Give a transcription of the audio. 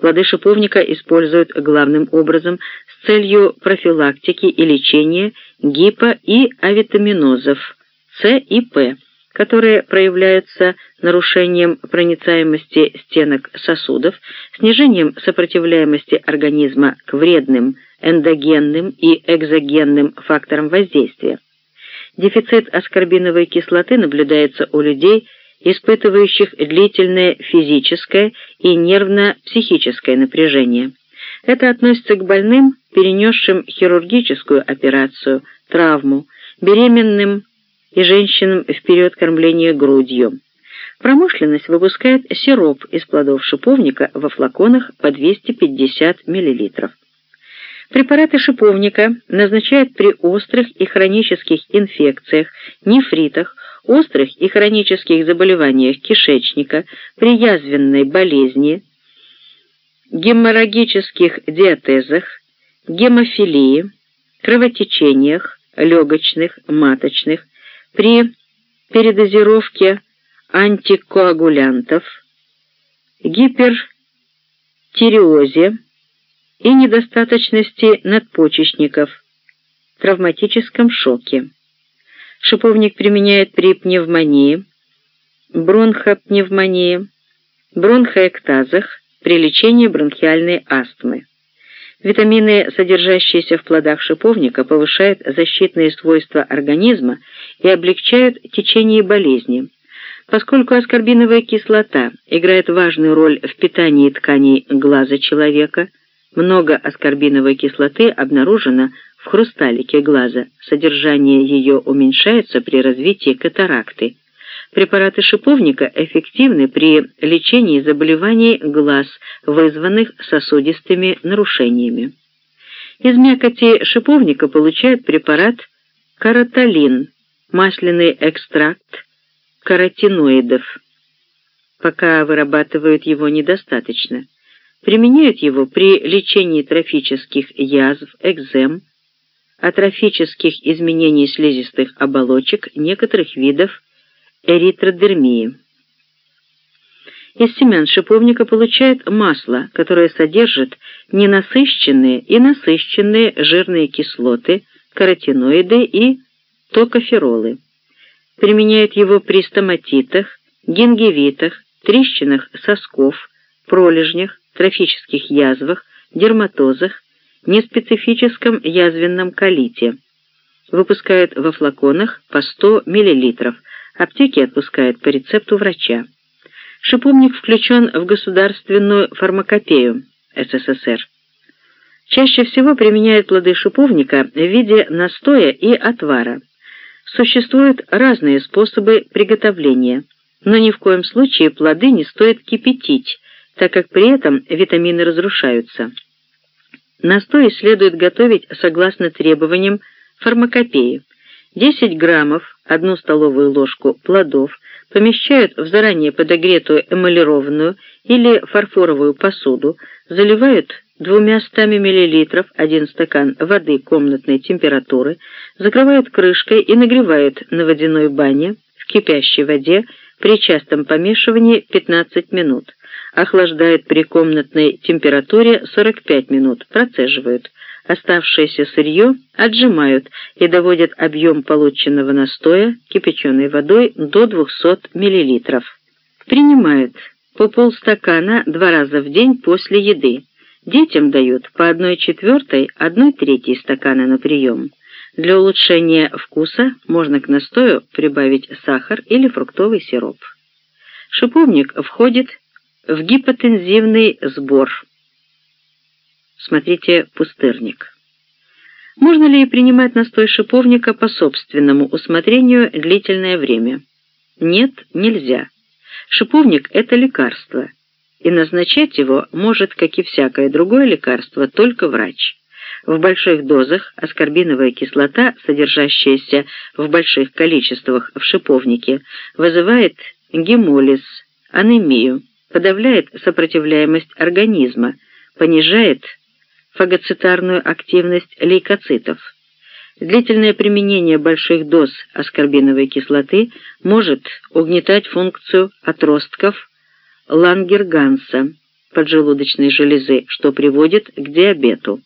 Плоды шиповника используют главным образом с целью профилактики и лечения гипо- и авитаминозов С и П, которые проявляются нарушением проницаемости стенок сосудов, снижением сопротивляемости организма к вредным эндогенным и экзогенным факторам воздействия. Дефицит аскорбиновой кислоты наблюдается у людей, испытывающих длительное физическое и нервно-психическое напряжение. Это относится к больным, перенесшим хирургическую операцию, травму, беременным и женщинам в период кормления грудью. Промышленность выпускает сироп из плодов шиповника во флаконах по 250 мл. Препараты шиповника назначают при острых и хронических инфекциях, нефритах, острых и хронических заболеваниях кишечника, при язвенной болезни, геморрагических диатезах, гемофилии, кровотечениях, легочных, маточных, при передозировке антикоагулянтов, гипертиреозе и недостаточности надпочечников, травматическом шоке. Шиповник применяют при пневмонии, бронхопневмонии, бронхоэктазах, при лечении бронхиальной астмы. Витамины, содержащиеся в плодах шиповника, повышают защитные свойства организма и облегчают течение болезни. Поскольку аскорбиновая кислота играет важную роль в питании тканей глаза человека, много аскорбиновой кислоты обнаружено в хрусталике глаза. Содержание ее уменьшается при развитии катаракты. Препараты шиповника эффективны при лечении заболеваний глаз, вызванных сосудистыми нарушениями. Из мякоти шиповника получают препарат кароталин, масляный экстракт каротиноидов. Пока вырабатывают его недостаточно. Применяют его при лечении трофических язв, экзем, атрофических изменений слизистых оболочек некоторых видов эритродермии. Из семян шиповника получают масло, которое содержит ненасыщенные и насыщенные жирные кислоты, каротиноиды и токоферолы. Применяют его при стоматитах, гингивитах, трещинах сосков, пролежнях, трофических язвах, дерматозах, неспецифическом язвенном колите. Выпускают во флаконах по 100 мл, аптеки отпускают по рецепту врача. Шиповник включен в государственную фармакопею СССР. Чаще всего применяют плоды шиповника в виде настоя и отвара. Существуют разные способы приготовления, но ни в коем случае плоды не стоит кипятить, так как при этом витамины разрушаются. Настой следует готовить согласно требованиям фармакопеи. 10 граммов, 1 столовую ложку плодов помещают в заранее подогретую эмалированную или фарфоровую посуду, заливают 200 мл 1 стакан воды комнатной температуры, закрывают крышкой и нагревают на водяной бане в кипящей воде при частом помешивании 15 минут охлаждают при комнатной температуре 45 минут, процеживают. Оставшееся сырье отжимают и доводят объем полученного настоя кипяченой водой до 200 мл. Принимают по полстакана два раза в день после еды. Детям дают по 1 четвертой, 1 третьей стакана на прием. Для улучшения вкуса можно к настою прибавить сахар или фруктовый сироп. Шиповник входит в гипотензивный сбор. Смотрите «Пустырник». Можно ли принимать настой шиповника по собственному усмотрению длительное время? Нет, нельзя. Шиповник – это лекарство, и назначать его может, как и всякое другое лекарство, только врач. В больших дозах аскорбиновая кислота, содержащаяся в больших количествах в шиповнике, вызывает гемолиз, анемию, подавляет сопротивляемость организма, понижает фагоцитарную активность лейкоцитов. Длительное применение больших доз аскорбиновой кислоты может угнетать функцию отростков Лангерганса, поджелудочной железы, что приводит к диабету.